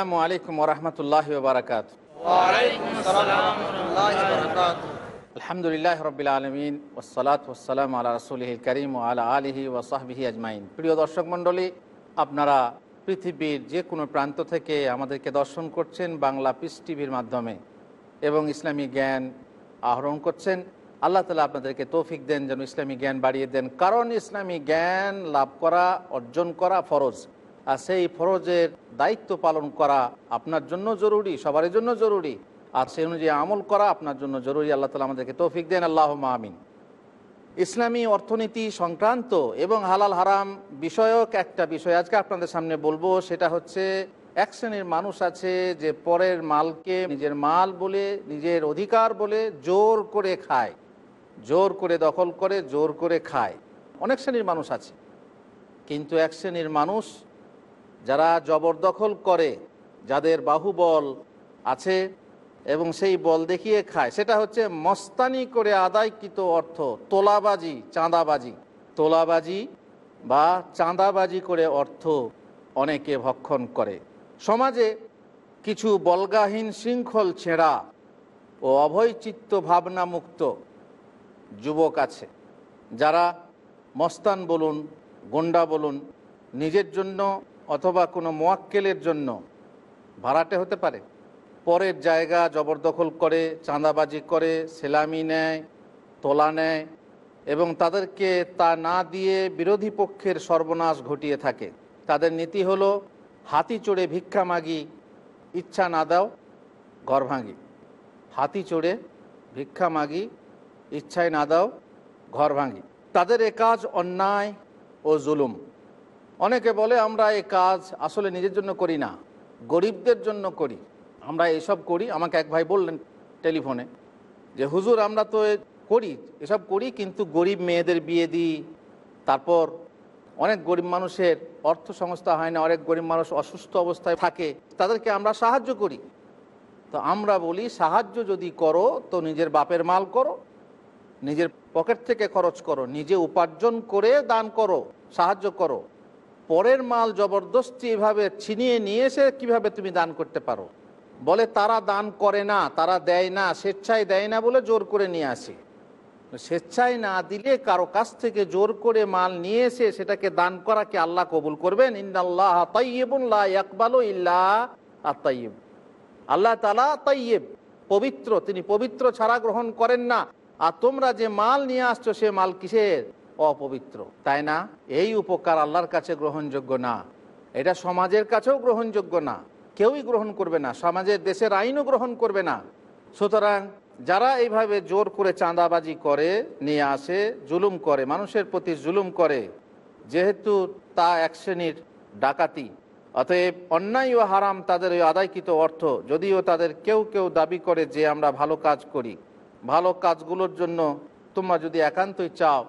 আসসালামু আলাইকুম ওরহমতুল্লাহ বারাকাত আলহামদুলিল্লাহ রবিল আলমিন ওসলাত ওসালাম আল্লাহ রসুলহিল করিম ও আলা আলিহি ওসাহবিহি আজমাইন। প্রিয় দর্শক মণ্ডলী, আপনারা পৃথিবীর যে কোনো প্রান্ত থেকে আমাদেরকে দর্শন করছেন বাংলা পিস টিভির মাধ্যমে এবং ইসলামী জ্ঞান আহরণ করছেন, আল্লাহ তালা আপনাদেরকে তৌফিক দেন যেন ইসলামী জ্ঞান বাড়িয়ে দেন। কারণ ইসলামী জ্ঞান লাভ করা, অর্জন করা ফরজ। আর সেই ফরজের দায়িত্ব পালন করা আপনার জন্য জরুরি সবার জন্য জরুরি। আর সেই অনুযায়ী আমল করা আপনার জন্য জরুরি। আল্লাহ তালা আমাদেরকে তৌফিক দেন। আল্লাহ আমিন। ইসলামী অর্থনীতি সংক্রান্ত এবং হালাল হারাম বিষয়ক একটা বিষয় আজকে আপনাদের সামনে বলব। সেটা হচ্ছে, এক শ্রেণির মানুষ আছে যে পরের মালকে নিজের মাল বলে, নিজের অধিকার বলে জোর করে খায়। জোর করে দখল করে, জোর করে খায়। অনেক শ্রেণির মানুষ আছে। কিন্তু এক শ্রেণির মানুষ যারা জবরদখল করে, যাদের বাহুবল আছে এবং সেই বল দেখিয়ে খায়। সেটা হচ্ছে মস্তানি করে আদায়কৃত অর্থ, তোলাবাজি, চাঁদাবাজি। তোলাবাজি বা চাঁদাবাজি করে অর্থ অনেকে ভক্ষণ করে। সমাজে কিছু বলগাহীন শৃঙ্খল ছেঁড়া ও অভয়চিত্ত ভাবনামুক্ত যুবক আছে, যারা মস্তান বলুন, গন্ডা বলুন, নিজের জন্য অথবা কোনো মোয়াক্কেলের জন্য ভাড়াটে হতে পারে। পরের জায়গা জবরদখল করে, চাঁদাবাজি করে, সেলামি নেয়, তোলা নেয় এবং তাদেরকে তা না দিয়ে বিরোধী পক্ষের সর্বনাশ ঘটিয়ে থাকে। তাদের নীতি হলো, হাতি চড়ে ভিক্ষা মাগি, ইচ্ছা না দাও, ঘর ভাঙি। হাতি চড়ে ভিক্ষা মাগি, ইচ্ছায় না দাও, ঘর ভাঙি। তাদের এ কাজ অন্যায় ও জুলুম। অনেকে বলে, আমরা এই কাজ আসলে নিজের জন্য করি না, গরিবদের জন্য করি। আমরা এসব করি। আমাকে এক ভাই বললেন টেলিফোনে যে, হুজুর, আমরা তো করি, এসব করি কিন্তু গরিব মেয়েদের বিয়ে দিই। তারপর অনেক গরিব মানুষের অর্থ সংস্থা হয় না, অনেক গরিব মানুষ অসুস্থ অবস্থায় থাকে, তাদেরকে আমরা সাহায্য করি। তো আমরা বলি, সাহায্য যদি করো, তো নিজের বাপের মাল করো, নিজের পকেট থেকে খরচ করো, নিজে উপার্জন করে দান করো, সাহায্য করো। পরের মাল জবরদস্তি এভাবে ছিনিয়ে নিয়ে এসে কীভাবে তুমি দান করতে পারো? বলে, তারা দান করে না, তারা দেয় না, স্বেচ্ছায় দেয় না বলে জোর করে নিয়ে আসে। স্বেচ্ছায় না দিলে কারও কাছ থেকে জোর করে মাল নিয়ে এসে সেটাকে দান করাকে আল্লাহ কবুল করবেন? ইন্দাল্লাহ তাইয়েবুল্লাহ একবালো ইল্লা আল্লাহ তালা তাইয়েব পবিত্র। তিনি পবিত্র ছাড়া গ্রহণ করেন না। আর তোমরা যে মাল নিয়ে আসছো, সে মাল কিসের? অপবিত্র, তাই না? এই উপকার আল্লাহর কাছে গ্রহণযোগ্য না। এটা সমাজের কাছেও গ্রহণযোগ্য না। কেউই গ্রহণ করবে না, সমাজের দেশের আইনও গ্রহণ করবে না। সুতরাং যারা এইভাবে জোর করে চাঁদাবাজি করে, নিয়ে আসে, জুলুম করে, মানুষের প্রতি জুলুম করে, যেহেতু তা এক শ্রেণির ডাকাতি, অতএব অন্যায় ও হারাম তাদের ওই আদায়কৃত অর্থ, যদিও তাদের কেউ কেউ দাবি করে যে আমরা ভালো কাজ করি। ভালো কাজগুলোর জন্য তোমরা যদি একান্তই চাও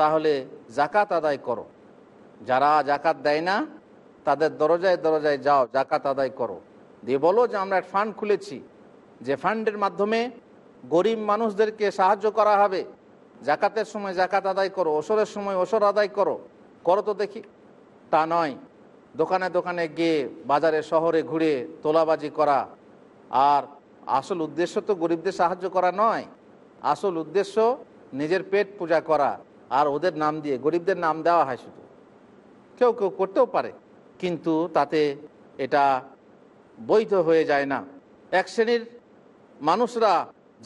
তাহলে জাকাত আদায় করো। যারা জাকাত দেয় না, তাদের দরজায় দরজায় যাও জাকাত আদায় করো। দিয়ে বলো যে, আমরা ফান্ড খুলেছি। যে ফান্ডের মাধ্যমে গরিব মানুষদেরকে সাহায্য করা হবে। জাকাতের সময় জাকাত আদায় করো ওসরের সময় ওসর আদায় করো। করো তো দেখি। তা নয়। দোকানে দোকানে গিয়ে, বাজারে, শহরে ঘুরে তোলাবাজি করা। আর আসল উদ্দেশ্য তো গরিবদের সাহায্য করা নয়। আসল উদ্দেশ্য নিজের পেট পূজা করা। আর ওদের নাম দিয়ে গরিবদের নাম দেওয়া হয় শুধু। কেউ কেউ করতেও পারে, কিন্তু তাতে এটা বৈধ হয়ে যায় না। এক শ্রেণির মানুষরা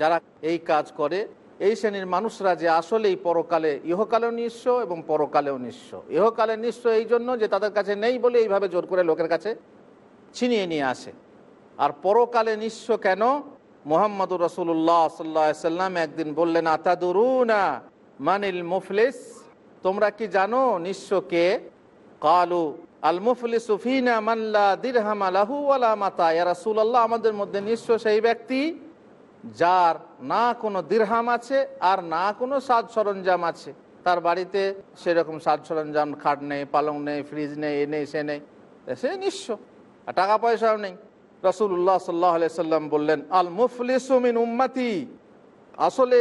যারা এই কাজ করে, এই শ্রেণির মানুষরা যে আসলেই পরকালে, ইহকালেও নিঃস্ব এবং পরকালেও নিঃস্ব। ইহকালে নিঃস্ব এই জন্য যে তাদের কাছে নেই বলে এইভাবে জোর করে লোকের কাছে ছিনিয়ে নিয়ে আসে। আর পরকালে নিঃস্ব কেন? মোহাম্মদুর রসুল্লাহ সাল্লাহ সাল্লাম একদিন বললেন, আতাদুরুনা? মানিল মুফলিস, তোমরা কি জানো নিঃস্ব কে? কালু, আল মুফলি সুফিনা মাল্লা দিরহাম আমাদের মধ্যে নিঃস্ব সেই ব্যক্তি যার না কোনো দিরহাম আছে আর না কোনো সাজ সরঞ্জাম আছে। তার বাড়িতে সেরকম সাজ সরঞ্জাম, খাট নেই, পালং নেই, ফ্রিজ নেই, এ নেই, সে নেই। সে নিঃস্ব আর টাকা পয়সাও নেই। রসুল্লাহ সাল্লাহ সাল্লাম বললেন, আল মুফলিসুমিন উম্মাতি। আসলে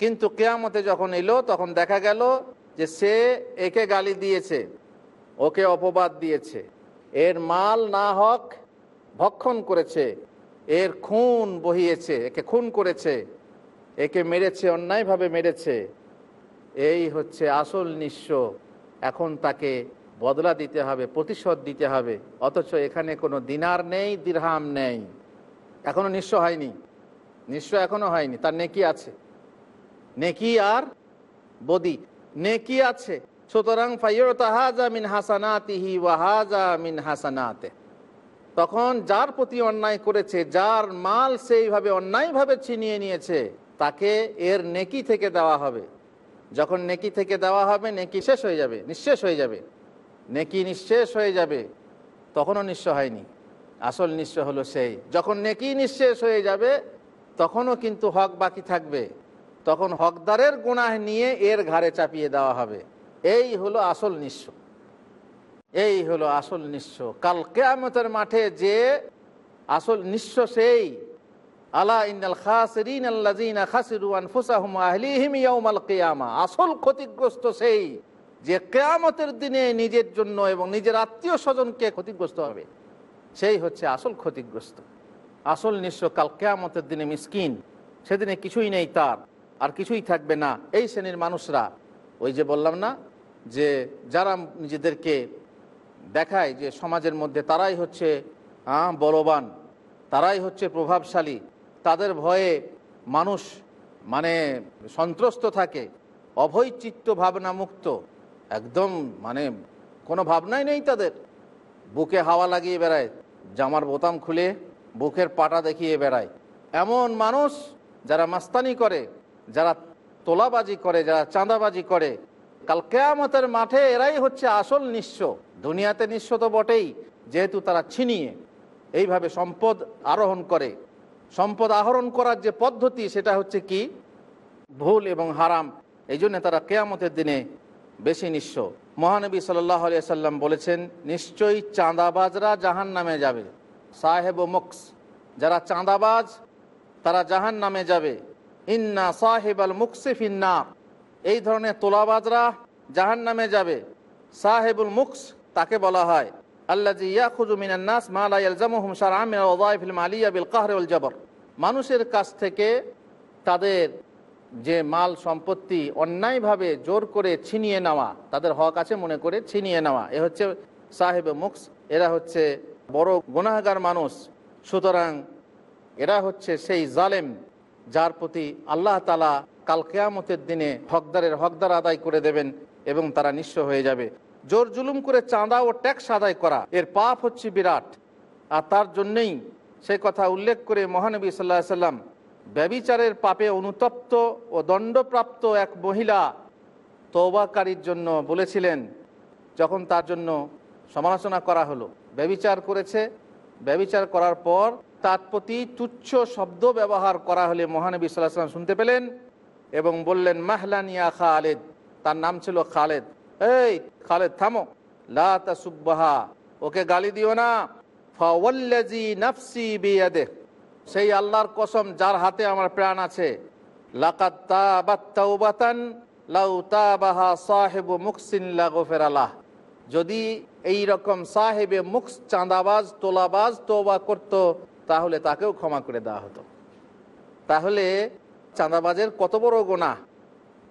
কিন্তু কেয়ামতে যখন এলো, তখন দেখা গেল যে সে একে গালি দিয়েছে, ওকে অপবাদ দিয়েছে। এর মাল না হক ভক্ষণ করেছে, এর খুন বহিয়েছে, একে খুন করেছে, একে মেরেছে, অন্যায়ভাবে মেরেছে। এই হচ্ছে আসল নিঃস্ব। এখন তাকে বদলা দিতে হবে, প্রতিশোধ দিতে হবে। অথচ এখানে কোনো দিনার নেই, দিরহাম নেই। এখনও নিঃস্ব হয়নি। নিঃস্ব এখনও হয়নি, তার নেকি আছে। নেকি আর বদি। নেকি আছে। সুতরাং ফাইয়তাহাজা মিন হাসানাতিহি ওয়াহাজা মিন হাসানাতে। তখন যার প্রতি অন্যায় করেছে, যার মাল সেইভাবে অন্যায়ভাবে ছিনিয়ে নিয়েছে, তাকে এর নেকি থেকে দেওয়া হবে। যখন নেকি থেকে দেওয়া হবে, নেকি শেষ হয়ে যাবে, নিঃশেষ হয়ে যাবে। নেকি নিঃশেষ হয়ে যাবে, তখনও নিঃস্ব হয়নি। আসল নিঃস্ব হলো সেই। যখন নেকি নিঃশেষ হয়ে যাবে, তখনও কিন্তু হক বাকি থাকবে। তখন হকদারের গুনাহ নিয়ে এর ঘাড়ে চাপিয়ে দেওয়া হবে। এই হলো আসল নিঃস্ব। এই হলো আসল নিঃস্ব। কাল কেয়ামতের মাঠে যে আসল নিঃস্ব সেই। আলা ইন্নাল খাসিরিন আল্লাযিনা খাসিরু আনফুসাহুম আহলিহিম ইয়াউমাল কিয়ামা। আসল ক্ষতিগ্রস্ত সেই যে কেয়ামতের দিনে নিজের জন্য এবং নিজের আত্মীয় স্বজনকে ক্ষতিগ্রস্ত হবে। সেই হচ্ছে আসল ক্ষতিগ্রস্ত। আসল নিঃস্ব কাল কেয়ামতের দিনে মিসকিন। সেদিনে কিছুই নেই তার। আর কিছুই থাকবে না। এই শ্রেণির মানুষরা, ওই যে বললাম না, যে যারা নিজেদেরকে দেখায় যে সমাজের মধ্যে তারাই হচ্ছে বলবান, তারাই হচ্ছে প্রভাবশালী, তাদের ভয়ে মানুষ মানে সন্ত্রস্ত থাকে অভয় চিত্ত ভাবনা মুক্ত একদম মানে কোনো ভাবনাই নেই তাদের। বুকে হাওয়া লাগিয়ে বেড়ায়, জামার বোতাম খুলে বুকের পাটা দেখিয়ে বেড়ায়। এমন মানুষ যারা মাস্তানি করে যারা তোলাবাজি করে, যারা চাঁদাবাজি করে, কাল কেয়ামতের মাঠে এরাই হচ্ছে আসল নিঃস্ব। দুনিয়াতে নিঃস্ব তো বটেই, যেহেতু তারা ছিনিয়ে এইভাবে সম্পদ আরোহণ করে। সম্পদ আহরণ করার যে পদ্ধতি, সেটা হচ্ছে কি? ভুল এবং হারাম। এই জন্য তারা কেয়ামতের দিনে বেশি নিঃস্ব। মহানবী সাল্লাহ সাল্লাম বলেছেন, নিশ্চয়ই চাঁদাবাজরা জাহান নামে যাবে। সাহেব ও মুক্স যারা চাঁদাবাজ, তারা জাহান নামে যাবে। ইন্না সাহেব আল মুকসিফিন্না এই ধরনের তোলাবাজরা জাহান নামে যাবে। সাহেবুল মুক্স তাকে বলা হয়। আল্লাহ জবর। মানুষের কাছ থেকে তাদের যে মাল সম্পত্তি অন্যায়ভাবে জোর করে ছিনিয়ে নেওয়া, তাদের হক আছে মনে করে ছিনিয়ে নেওয়া, এ হচ্ছে সাহেব মুক্স। এরা হচ্ছে বড় গুনাহগার মানুষ। সুতরাং এরা হচ্ছে সেই জালেম। যার প্রতি আল্লাহ তালা কাল কেয়ামতের দিনে হকদারের হকদার আদায় করে দেবেন এবং তারা নিঃস্ব হয়ে যাবে। জোর জুলুম করে চাঁদা ও ট্যাক্স আদায় করা, এর পাপ হচ্ছে বিরাট। আর তার জন্যেই সে কথা উল্লেখ করে মহানবী সাল্লাহ সাল্লাম, ব্যবিচারের পাপে অনুতপ্ত ও দণ্ডপ্রাপ্ত এক মহিলা তৌবাকারীর জন্য বলেছিলেন, যখন তার জন্য সমালোচনা করা হলো। ব্যবিচার করেছে ব্যবিচার করার পর তার প্রতি তুচ্ছ শব্দ ব্যবহার করা হলে মহানবী সাল্লাহ সাল্লাম শুনতে পেলেন এবং বললেন মাহলানিয়া খালেদ। তার নাম ছিল খালেদ। এই খালেদ, থামো। লা সুব্বাহা ওকে গালি দিও না। নাফসি সেই আল্লাহর কসম, যার হাতে আমার প্রাণ আছে। লাউ তাবাহা সাহেবু যদি এই রকম সাহেবে মুখ চাঁদাবাজ, তোলাবাজ তোবা করত, তাহলে তাকেও ক্ষমা করে দেওয়া হতো। তাহলে চাঁদাবাজের কত বড় গোনা?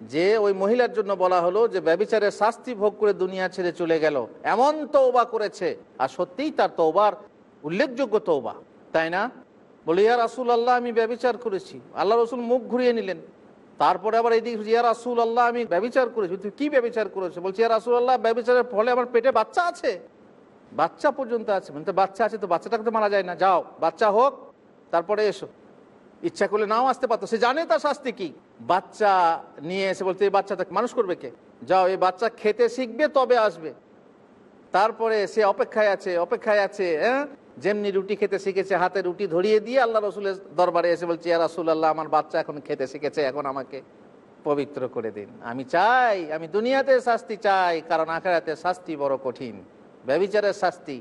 যে ওই মহিলার জন্য বলা হলো যে, ব্যবিচারের শাস্তি ভোগ করে দুনিয়া ছেড়ে চলে গেল, এমন তৌবা করেছে। আর সত্যিই তার তৌবার উল্লেখযোগ্য তৌবা তাই না? বলে, ইয়া রাসুল আল্লাহ আমি ব্যবিচার করেছি। আল্লাহ রসুল মুখ ঘুরিয়ে নিলেন। তারপরে আবার এই দিক ইয়া রাসুল আল্লাহ আমি ব্যবিচার করেছি। তুই কি ব্যবচার করেছে? বলছি, ইয়া রাসুল আল্লাহ ব্যবিচারের ফলে আমার পেটে বাচ্চা আছে। বাচ্চা পর্যন্ত আছে। মানে বাচ্চা আছে তো বাচ্চাটাকে তো মারা যায় না। যাও, বাচ্চা হোক, তারপরে এসো। ইচ্ছা করলে নাও আসতে পারতো। সে জানে তার শাস্তি কি? বাচ্চা নিয়ে এসে বলতে এই বাচ্চাটা মানুষ করবে কে? যাও, এই বাচ্চা খেতে শিখবে, তবে আসবে। তারপরে সে অপেক্ষায় আছে অপেক্ষায় আছে হ্যাঁ? যেমনি রুটি খেতে শিখেছে, হাতে রুটি ধরিয়ে দিয়ে আল্লাহ রসুলের দরবারে এসে বলছি, ইয়া রাসুল আল্লাহ আমার বাচ্চা এখন খেতে শিখেছে, এখন আমাকে পবিত্র করে দিন। আমি চাই, আমি দুনিয়াতে শাস্তি চাই, কারণ আখেরাতে শাস্তি বড় কঠিন। ব্যবিচারের শাস্তি।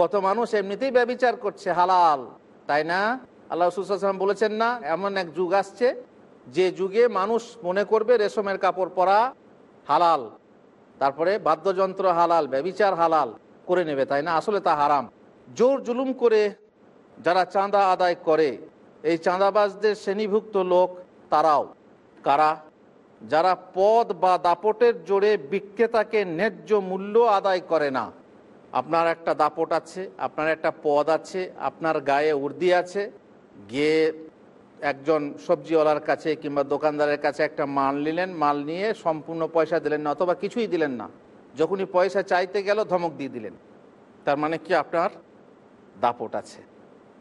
কত মানুষ এমনিতেই ব্যবিচার করছে, হালাল। তাই না? আল্লাহ রসুলাম বলেছেন না, এমন এক যুগ আসছে, যে যুগে মানুষ মনে করবে রেশমের কাপড় পরা হালাল, তারপরে বাদ্যযন্ত্র হালাল, ব্যবিচার হালাল। করে নেবে, তাই না? আসলে তা হারাম। জোর জুলুম করে যারা চাঁদা আদায় করে, এই চাঁদাবাজদের শ্রেণীভুক্ত লোক তারাও। কারা? যারা পদ বা দাপটের জোরে বিক্রেতাকে ন্যায্য মূল্য আদায় করে না। আপনার একটা দাপট আছে, আপনার একটা পদ আছে, আপনার গায়ে উর্দি আছে, গিয়ে একজন সবজিওয়ালার কাছে কিংবা দোকানদারের কাছে একটা মাল নিলেন, মাল নিয়ে সম্পূর্ণ পয়সা দিলেন না, অথবা কিছুই দিলেন না। যখনই পয়সা চাইতে গেল, ধমক দিয়ে দিলেন। তার মানে কি আপনার দাপট আছে?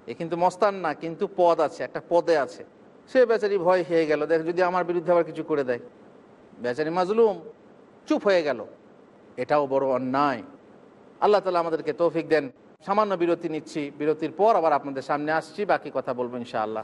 এ কিন্তু মস্তান না, কিন্তু পদ আছে, একটা পদে আছে। সে বেচারি ভয় হয়ে গেল। দেখ, যদি আমার বিরুদ্ধে আবার কিছু করে দেয়। বেচারি মাজলুম, চুপ হয়ে গেল। এটাও বড় অন্যায়। আল্লাহ তালা আমাদেরকে তৌফিক দেন। সামান্য বিরতি নিচ্ছি। বিরতির পর আবার আপনাদের সামনে আসছি। বাকি কথা বলব ইনশাআল্লাহ।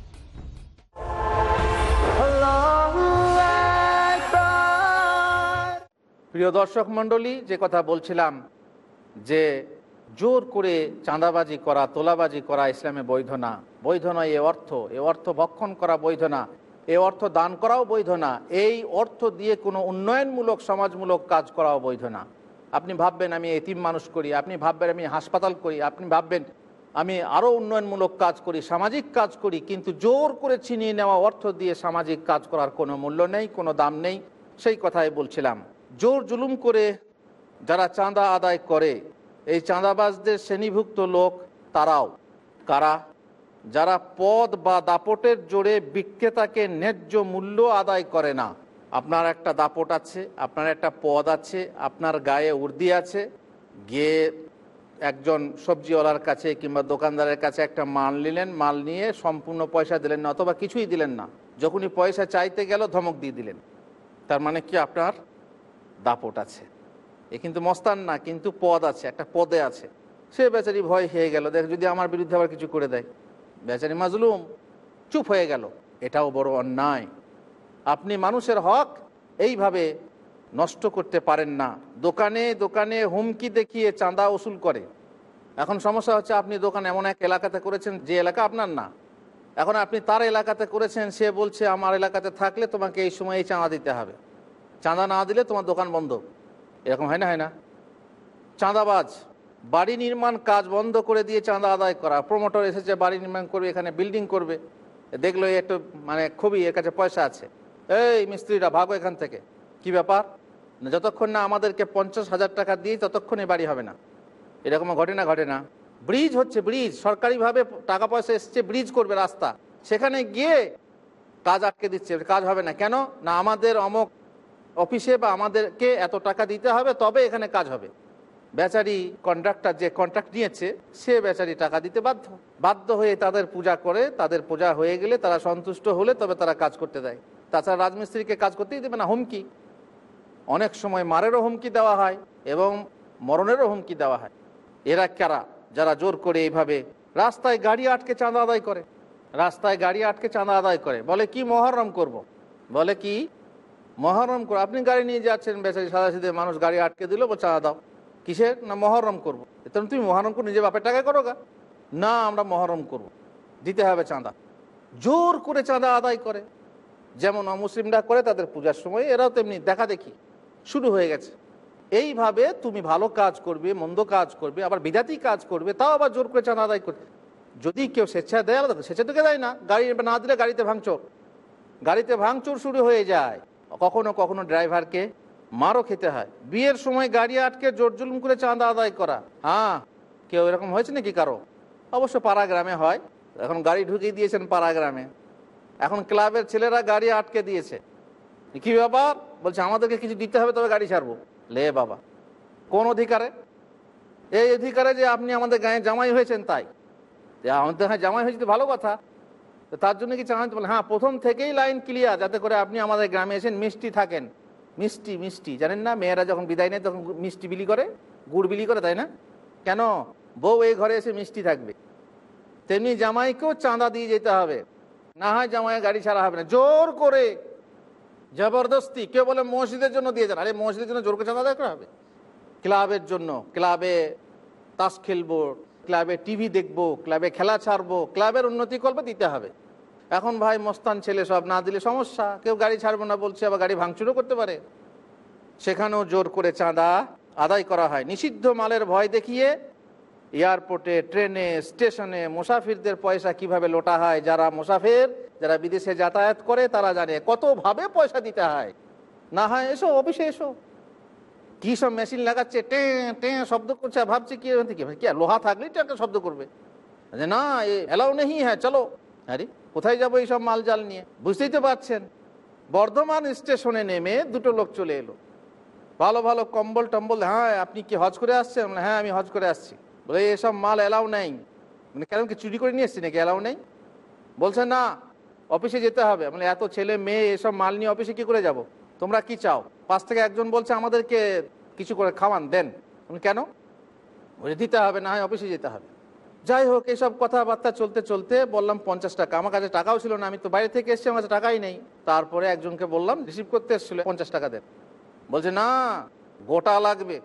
প্রিয় দর্শক মণ্ডলী, যে কথা বলছিলাম যে জোর করে চাঁদাবাজি করা, তোলাবাজি করা ইসলামে বৈধ না। বৈধ নয় এ অর্থ। এ অর্থ ভক্ষণ করা বৈধ না। এ অর্থ দান করাও বৈধ না। এই অর্থ দিয়ে কোনো উন্নয়নমূলক, সমাজমূলক কাজ করাও বৈধ না। আপনি ভাববেন আমি এতিম মানুষ করি, আপনি ভাববেন আমি হাসপাতাল করি, আপনি ভাববেন আমি আরও উন্নয়নমূলক কাজ করি, সামাজিক কাজ করি, কিন্তু জোর করে ছিনিয়ে নেওয়া অর্থ দিয়ে সামাজিক কাজ করার কোনো মূল্য নেই, কোনো দাম নেই। সেই কথাই বলছিলাম। জোর জুলুম করে যারা চাঁদা আদায় করে, এই চাঁদাবাজদের শ্রেণীভুক্ত লোক তারাও। কারা? যারা পদ বা দাপটের জোরে বিক্রেতাকে ন্যায্য মূল্য আদায় করে না। আপনার একটা দাপট আছে, আপনার একটা পদ আছে, আপনার গায়ে উর্দি আছে, গিয়ে একজন সবজিওয়ালার কাছে কিংবা দোকানদারের কাছে একটা মাল নিলেন, মাল নিয়ে সম্পূর্ণ পয়সা দিলেন না অথবা কিছুই দিলেন না। যখনই পয়সা চাইতে গেল ধমক দিয়ে দিলেন। তার মানে কি আপনার দাপট আছে। এ কিন্তু মস্তান না, কিন্তু পদ আছে, একটা পদে আছে। সে বেচারি ভয় হয়ে গেল, দেখ যদি আমার বিরুদ্ধে আবার কিছু করে দেয়। বেচারি মাজলুম, চুপ হয়ে গেল। এটাও বড় অন্যায়। আপনি মানুষের হক এইভাবে নষ্ট করতে পারেন না। দোকানে দোকানে হুমকি দেখিয়ে চাঁদা ওসুল করে। এখন সমস্যা হচ্ছে আপনি দোকান এমন এক এলাকাতে করেছেন যে এলাকা আপনার না। এখন আপনি তার এলাকাতে করেছেন, সে বলছে, আমার এলাকাতে থাকলে তোমাকে এই সময় এই চাঁদা দিতে হবে। চাঁদা না দিলে তোমার দোকান বন্ধ। এরকম হয় না হয় না? চাঁদাবাজ, বাড়ি নির্মাণ কাজ বন্ধ করে দিয়ে চাঁদা আদায় করা। প্রমোটর এসেছে, বাড়ি নির্মাণ করবে, এখানে বিল্ডিং করবে। দেখল একটু মানে খুবই এর কাছে পয়সা আছে। এই মিস্ত্রিরা, ভাগো এখান থেকে। কি ব্যাপার? যতক্ষণ না আমাদেরকে পঞ্চাশ হাজার টাকা দিয়ে ততক্ষণ বাড়ি হবে না। এরকম ঘটে না ঘটে না। ব্রিজ হচ্ছে ব্রিজ। সরকারিভাবে টাকা পয়সা এসছে, ব্রিজ করবে রাস্তা। সেখানে গিয়ে কাজ আটকে দিচ্ছে, কাজ হবে না। কেন? না, আমাদের অমক অফিসে বা আমাদেরকে এত টাকা দিতে হবে, তবে এখানে কাজ হবে। বেচারি কন্ট্রাক্টর যে কন্ট্রাক্ট নিয়েছে, সে বেচারি টাকা দিতে বাধ্য। বাধ্য হয়ে তাদের পূজা করে, তাদের পূজা হয়ে গেলে তারা সন্তুষ্ট হলে তবে তারা কাজ করতে দেয়। তাছাড়া রাজমিস্ত্রিকে কাজ করতেই দেবে না, হুমকি। অনেক সময় মারেরও হুমকি দেওয়া হয় এবং মরণেরও হুমকি দেওয়া হয়। এরা কারা? যারা জোর করে এইভাবে রাস্তায় গাড়ি আটকে চাঁদা আদায় করে। রাস্তায় গাড়ি আটকে চাঁদা আদায় করে। বলে কি মহরম করব। বলে কি মহরম করো। আপনি গাড়ি নিয়ে যাচ্ছেন বেচারি সাদা সিধে মানুষ গাড়ি আটকে দিল বা চাঁদা দাও। কিসের? না, মহরম করব। তখন তুমি মহরম করে, নিজে বাপের টাকায় করো গা। না, আমরা মহরম করব। দিতে হবে চাঁদা। জোর করে চাঁদা আদায় করে। যেমন অমুসলিমরা করে তাদের পূজার সময়, এরাও তেমনি। দেখা দেখি, শুরু হয়ে গেছে। এইভাবে তুমি ভালো কাজ করবে, মন্দ কাজ করবে, আবার বিজাতি কাজ করবে, তাও আবার জোর করে চাঁদা আদায় করবে যদি কেউ স্বেচ্ছা দেয়, আলাদা স্বেচ্ছা থেকে দেয় না? গাড়ি না দিলে গাড়িতে ভাঙচোর। গাড়িতে ভাঙচুর শুরু হয়ে যায়। কখনো কখনো ড্রাইভারকে মারও খেতে হয়। বিয়ের সময় গাড়ি আটকে জোর জুলুম করে চাঁদা আদায় করা। হ্যাঁ কেউ এরকম হয়েছে নাকি কারও? অবশ্য পাড়া গ্রামে হয়। এখন গাড়ি ঢুকিয়ে দিয়েছেন পাড়া গ্রামে। এখন ক্লাবের ছেলেরা গাড়ি আটকে দিয়েছে। কি ব্যাপার? বলছে, আমাদেরকে কিছু দিতে হবে, তবে গাড়ি ছাড়বো। লে বাবা, কোন অধিকারে? এই অধিকারে যে আপনি আমাদের গায়ে জামাই হয়েছেন তাই। আমাদের হ্যাঁ জামাই হয়েছে ভালো কথা। তার জন্য কি চান বলে হ্যাঁ প্রথম থেকেই লাইন ক্লিয়ার যাতে করে আপনি আমাদের গ্রামে এসেন মিষ্টি থাকেন। মিষ্টি মিষ্টি, জানেন না? মেয়েরা যখন বিদায় নেয়, তখন মিষ্টি বিলি করে, গুড় বিলি করে, তাই না? কেন? বউ এই ঘরে এসে মিষ্টি থাকবে। তেমনি জামাইকেও চাঁদা দিয়ে যেতে হবে। না হয় জামাই গাড়ি ছাড়া হবে না। জোর করে। জবরদস্তি। কেউ বলে মসজিদের জন্য দিয়ে যান। আরে মসজিদের জন্য জোর করে চাঁদা দেখা হবে? ক্লাবের জন্য। ক্লাবে তাস খেলব, ক্লাবে টিভি দেখব, ক্লাবে খেলা ছাড়বো, ক্লাবের উন্নতি করবে, দিতে হবে। এখন ভাই মস্তান ছেলে সব না দিলে সমস্যা। কেউ গাড়ি ছাড়বো না বলছে, আবার গাড়ি ভাঙচুরও করতে পারে। সেখানেও জোর করে চাঁদা আদায় করা হয়। নিষিদ্ধ মালের ভয় দেখিয়ে এয়ারপোর্টে, ট্রেনে, স্টেশনে মুসাফিরদের পয়সা কীভাবে লোটা হয়, যারা মুসাফির, যারা বিদেশে যাতায়াত করে, তারা জানে কতভাবে পয়সা দিতে হয়। না হয় এসো, অফিসে এসো। কি সব মেশিন লাগাচ্ছে? টে টে, শব্দ করছে ভাবছে কি কি লোহা থাকলেই তো একটা শব্দ করবে। না এলাও নেই হ্যাঁ চলো। আরে কোথায় যাব এইসব মাল জাল নিয়ে? বুঝতেই তো পারছেন। বর্ধমান স্টেশনে নেমে দুটো লোক চলে এলো। ভালো ভালো কম্বল টম্বল হ্যাঁ আপনি কি হজ করে আসছেন? হ্যাঁ আমি হজ করে আসছি। বলে এসব মাল এলাও নেই। মানে কেন কি চুরি করে নিয়ে এসছি নাকি? এলাও নেই? বলছে, না, অফিসে যেতে হবে। মানে এত ছেলে মেয়ে, এসব মাল নিয়ে অফিসে কি করে যাব? তোমরা কি চাও? পাশ থেকে একজন বলছে, আমাদেরকে কিছু করে খাওয়ান, দেন। কেন? দিতে হবে, না হয় অফিসে যেতে হবে। যাই হোক এইসব কথাবার্তা চলতে চলতে বললাম পঞ্চাশ টাকা। আমার কাছে টাকাও ছিল না, আমি তো বাইরে থেকে এসেছি, আমার কাছে টাকাই নেই। তারপরে একজনকে বললাম রিসিভ করতে এসেছিল, পঞ্চাশ টাকা দেন। বলছে, না, গোটা লাগবে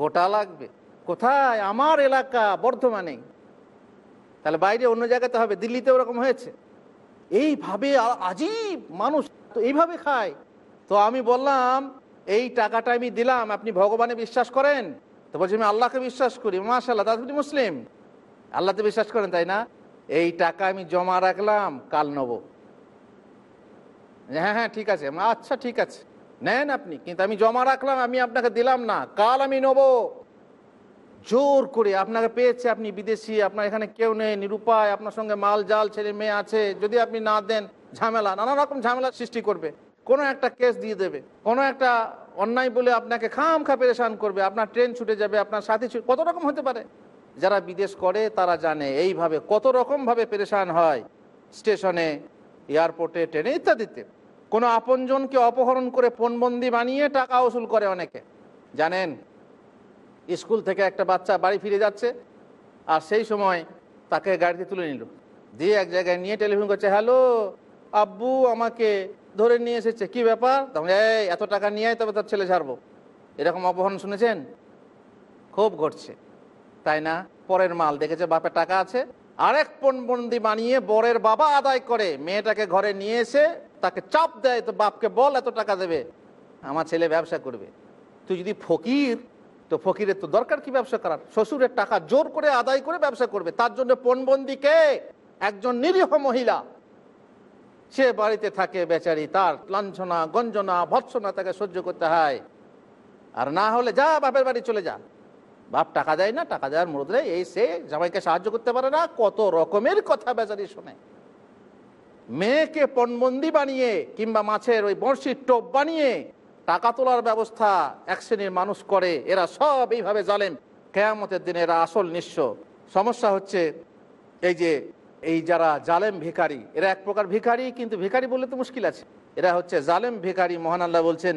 গোটা লাগবে। কোথায়? আমার এলাকা, বর্ধমানে। তাহলে বাইরে অন্য জায়গাতে হবে, দিল্লিতে ওরকম হয়েছে। এইভাবে আজীব মানুষ, তো এইভাবে খায়। তো আমি বললাম, এই টাকাটা আমি দিলাম, আপনি ভগবানে বিশ্বাস করেন? তো বলছি, আমি আল্লাহকে বিশ্বাস করি মাশাল্লাহ তা আপনি মুসলিম। আল্লাহতে বিশ্বাস করেন, তাই না? এই টাকা আমি জমা রাখলাম, কাল নেব। হ্যাঁ হ্যাঁ ঠিক আছে। আচ্ছা ঠিক আছে। নেন আপনি, কিন্তু আমি জমা রাখলাম, আমি আপনাকে দিলাম না, কাল আমি নেব। জোর করে, আপনাকে পেয়েছে আপনি বিদেশি, আপনার এখানে কেউ নেই, নিরুপায়, আপনার সঙ্গে মাল জাল, ছেলে মেয়ে আছে, যদি আপনি না দেন, ঝামেলা, নানা রকম ঝামেলা সৃষ্টি করবে। কোনো একটা কেস দিয়ে দেবে, কোনো একটা অন্যায় বলে আপনাকে খাম খা পেরেশান করবে, আপনার ট্রেন ছুটে যাবে, আপনার সাথী ছুটে কত রকম হতে পারে? যারা বিদেশ করে, তারা জানে এইভাবে কত রকমভাবে পেরেশান হয় স্টেশনে, এয়ারপোর্টে, ট্রেনে ইত্যাদিতে। কোনো আপনজনকে অপহরণ করে ফোনবন্দি বানিয়ে টাকা উসুল করে অনেকে। জানেন, স্কুল থেকে একটা বাচ্চা বাড়ি ফিরে যাচ্ছে আর সেই সময় তাকে গাড়িতে তুলে নিল। দিয়ে এক জায়গায় নিয়ে টেলিফোন করছে, হ্যালো, আব্বু আমাকে ধরে নিয়ে এসেছে, কি ব্যাপার? তখন এত টাকা নিয়ে তবে তার ছেলে ছাড়বো। এরকম অপহরণ শুনেছেন? খুব ঘটছে। তাই না? পরের মাল দেখেছে বাপের টাকা আছে। আরেক পণবন্দি বানিয়ে বরের বাবা আদায় করে। মেয়েটাকে ঘরে নিয়ে এসে তাকে চাপ দেয়, তো বাপকে বল, এত টাকা দেবে। আমার ছেলে ব্যবসা করবে। তুই যদি ফকির, তো ফকিরের তো দরকার কি ব্যবসা করার? শ্বশুরের টাকা জোর করে আদায় করে ব্যবসা করবে। তার জন্য পণবন্দিকে একজন নিরীহ মহিলা। সে বাড়িতে থাকে বেচারি, তার লাঞ্ছনা, গঞ্জনা, ভৎসনা তাকে সহ্য করতে হয়। আর না হলে যা, বাপের বাড়ি চলে যা। বাপ টাকা দেয় না, টাকা দেওয়ার মুরদরে এই সে জামাইকে সাহায্য করতে পারে না, কত রকমের কথা বেচারি শোনে। মেয়েকে পণবন্দি বানিয়ে কিংবা মাছের ওই বড়শির টোপ বানিয়ে টাকা তোলার ব্যবস্থা এক শ্রেণির মানুষ করে, এরা সব এইভাবে জালেম। কেয়ামতের দিনে এরা আসল নিঃস্ব। সমস্যা হচ্ছে এই যে, এই যারা জালেম ভিখারি, এরা এক প্রকার ভিখারি, কিন্তু ভিখারি বললে তো মুশকিল আছে। এরা হচ্ছে জালেম ভিখারি, মহান আল্লাহ বলছেন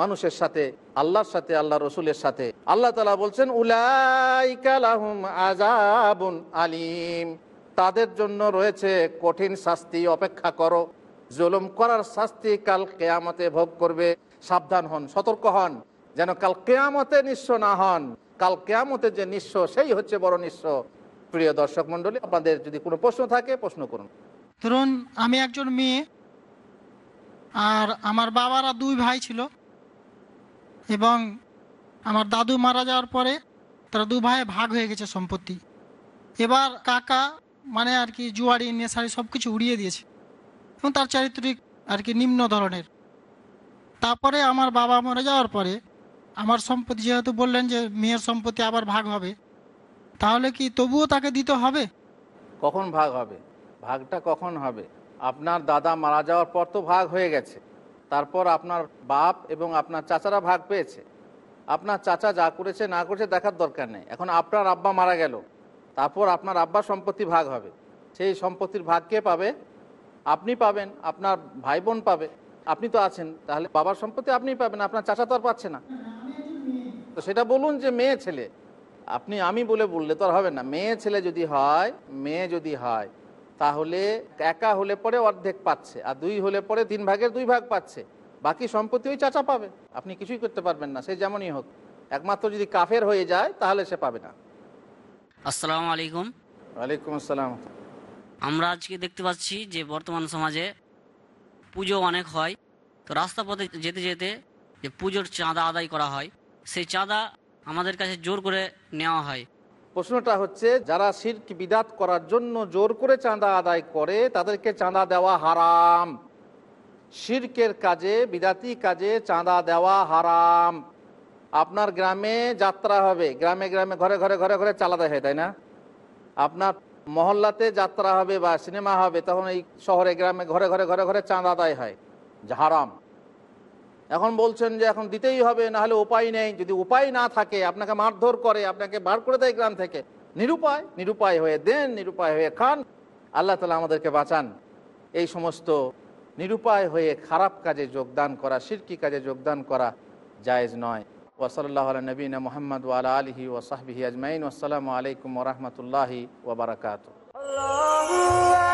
মানুষের সাথে, আল্লাহর সাথে আল্লাহ রসুলের সাথে। আল্লাহ তালা বলছেন আজাবুন আলিম। তাদের জন্য রয়েছে কঠিন শাস্তি, অপেক্ষা করো। জুলুম করার শাস্তি কাল কেয়ামতে ভোগ করবে। সাবধান হন, সতর্ক হন, যেন কাল কেয়ামতে নিঃস্ব না হন। কাল কেয়ামতে যে নিঃস্ব, সেই হচ্ছে বড় নিঃস্ব। প্রিয় দর্শক মন্ডলী আপনাদের যদি কোনো প্রশ্ন থাকে, প্রশ্ন করুন। ধরুন, আমি একজন মেয়ে, আর আমার বাবারা দুই ভাই ছিল। এবং আমার দাদু মারা যাওয়ার পরে তারা দু ভাই ভাগ হয়ে গেছে সম্পত্তি। এবার কাকা মানে আর কি জুয়ারি নেশারি সব কিছু উড়িয়ে দিয়েছে। এবং তার চারিত্রিক আর কি নিম্ন ধরনের। তারপরে আমার বাবা মরে যাওয়ার পরে আমার সম্পত্তি যেহেতু বললেন যে মেয়ের সম্পত্তি আবার ভাগ হবে, তাহলে কি তবুও তাকে দিতে হবে? কখন ভাগ হবে? ভাগটা কখন হবে? আপনার দাদা মারা যাওয়ার পর তো ভাগ হয়ে গেছে। তারপর আপনার বাপ এবং আপনার চাচারা ভাগ পেয়েছে। আপনার চাচা যা করেছে, না করেছে দেখার দরকার নেই। এখন আপনার আব্বা মারা গেল, তারপর আপনার আব্বার সম্পত্তি ভাগ হবে। সেই সম্পত্তির ভাগ কে পাবে? আপনি পাবেন, আপনার ভাই বোন পাবে। আপনি তো আছেন, তাহলে বাবার সম্পত্তি আপনিই পাবেন, আপনার চাচা তো আর পাচ্ছে না। তো সেটা বলুন যে মেয়ে, ছেলে। আপনি আমি বলে বললে তো আর হবে না। মেয়ে, ছেলে যদি হয়, মেয়ে যদি হয় তাহলে একা হলে পরে অর্ধেক পাচ্ছে আর দুই হলে পরে তিন ভাগের দুই ভাগ পাচ্ছে বাকি সম্পত্তি ওই চাচা পাবে। আপনি কিছুই করতে পারবেন না সে যেমনই হোক। একমাত্র যদি কাফের হয়ে যায় তাহলে সে পাবে না। আসসালামু আলাইকুম। ওয়ালাইকুম আসসালাম। আমরা আজকে দেখতে পাচ্ছি যে বর্তমান সমাজে পুজো অনেক হয়। তো রাস্তা পথে যেতে যেতে যে পুজোর চাঁদা আদায় করা হয় সেই চাঁদা আমাদের কাছে জোর করে নেওয়া হয়। প্রশ্নটা হচ্ছে, যারা শির্ক বিদাত করার জন্য জোর করে চাঁদা আদায় করে, তাদেরকে চাঁদা দেওয়া হারাম। শিরকের কাজে, বিদাতি কাজে চাঁদা দেওয়া হারাম। আপনার গ্রামে যাত্রা হবে, গ্রামে গ্রামে ঘরে ঘরে ঘরে ঘরে চালাতে হয় তাই না? আপনার মহল্লাতে যাত্রা হবে বা সিনেমা হবে, তখন এই শহরে, গ্রামে ঘরে ঘরে ঘরে ঘরে চাঁদা আদায় হয় হারাম। এখন বলছেন যে এখন দিতেই হবে না হলে উপায় নেই। যদি উপায় না থাকে, আপনাকে মারধর করে, আপনাকে বার করে দেয় গ্রাম থেকে, নিরুপায় নিরুপায় হয়ে দেন, নিরুপায় হয়ে খান। আল্লাহ তালা আমাদেরকে বাঁচান। এই সমস্ত নিরুপায় হয়ে খারাপ কাজে যোগদান করা শিরকি কাজে যোগদান করা জায়েজ নয়। ওসলাল্লাহ নবীন মোহাম্মদ ওয়ালা আলহি ও ওসাহবিহি আজমাইন। আসসালামু আলাইকুম ওরহমতুল্লাহি ওবরাকাত ফিল্টার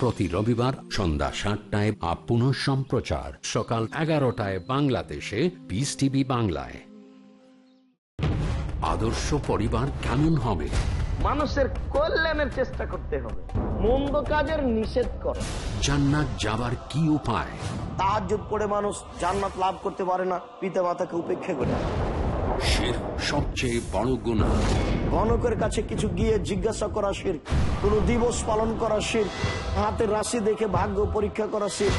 প্রতি রবিবার সন্ধ্যা সাতটায় আপ পুনঃ সম্প্রচার। সকাল এগারোটায় বাংলাদেশে। পিস টিভি বাংলায়। আদর্শ পরিবার কেমন হবে? মানুষের কল্যাণের চেষ্টা করতে হবে। মন্দ কাজের নিষেধ করে। জান্নাত যাবার কি উপায়? তাহাজ্জুদ করে মানুষ জান্নাত লাভ করতে পারে না পিতা মাতাকে উপেক্ষা করে। শির সবচেয়ে বড় গুণা। গণকের কাছে কিছু গিয়ে জিজ্ঞাসা করা শির কোন দিবস পালন করা শির হাতের রাশি দেখে ভাগ্য পরীক্ষা করা শির।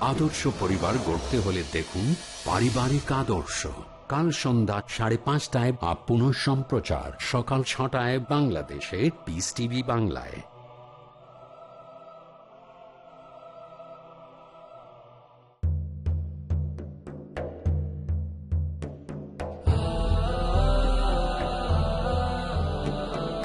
আদর্শ পরিবার গড়তে হলে দেখুন পারিবারিক আদর্শ। কাল সন্ধ্যা সাড়ে পাঁচটায় আপ পুনঃ সম্প্রচার সকাল ছটায় বাংলাদেশে পিস টিভি বাংলায়।